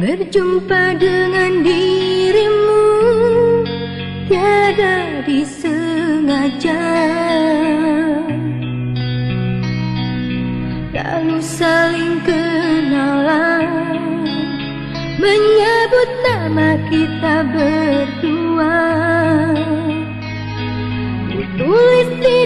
Berjumpa dengan dirimu Tiada disengaja Lalu saling ke Nama kita berdua. Tulis di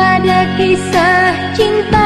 ada kisah cinta